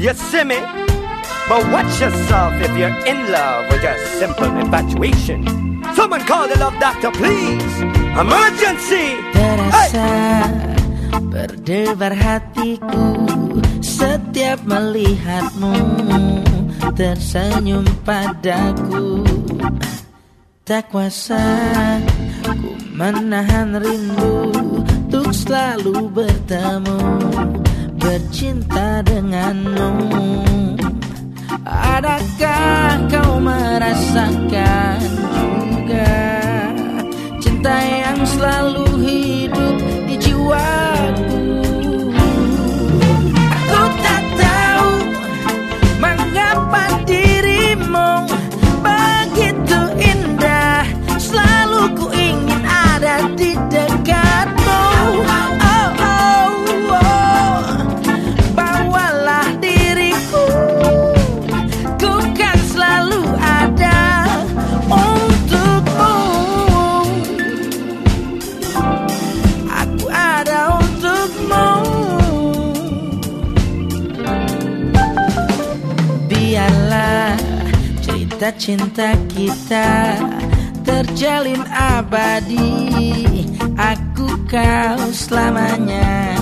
You see me? But watch yourself if you're in love with just simple infatuation. Someone call the love doctor, please. Emergency! Terasa hey! berdebar hatiku setiap melihatmu tersenyum padaku. Tak kuasa ku menahan rindu untuk selalu bertemu bercinta denganmu. Adakah kau merasakan juga cinta yang selalu cerita cinta kita terjalin abadi. Aku kau selamanya.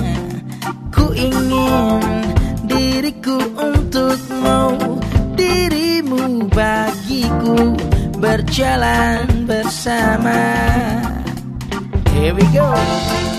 Ku ingin diriku untukmu Dirimu bagiku berjalan bersama. Here we go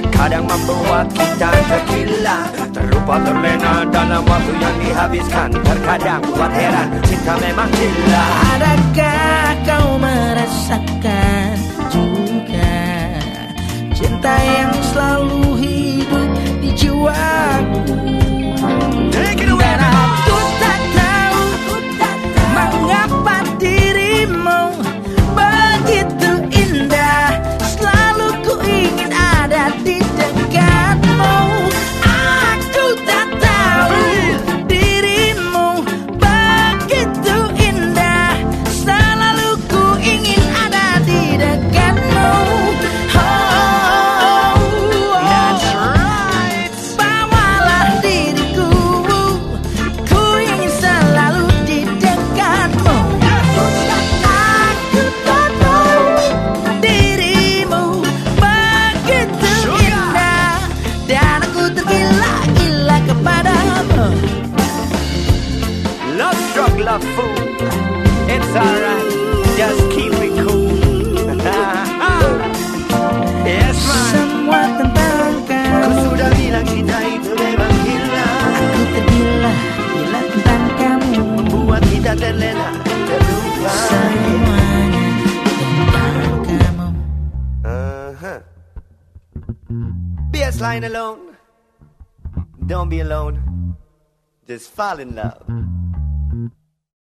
Kadang membuat kita tergila Terlupa terlena dalam waktu yang dihabiskan. Terkadang buat heran Cinta memang gila. Adakah kau merasakan It's alright. Just keep it cool. yes, man. Semua tentang kamu sudah bilang cinta itu memang gila Aku tergila-gila tentang kamu Buat kita terlena, terlupa Semuanya tentang kamu Uh-huh. Be a alone. Don't be alone. Just fall in love.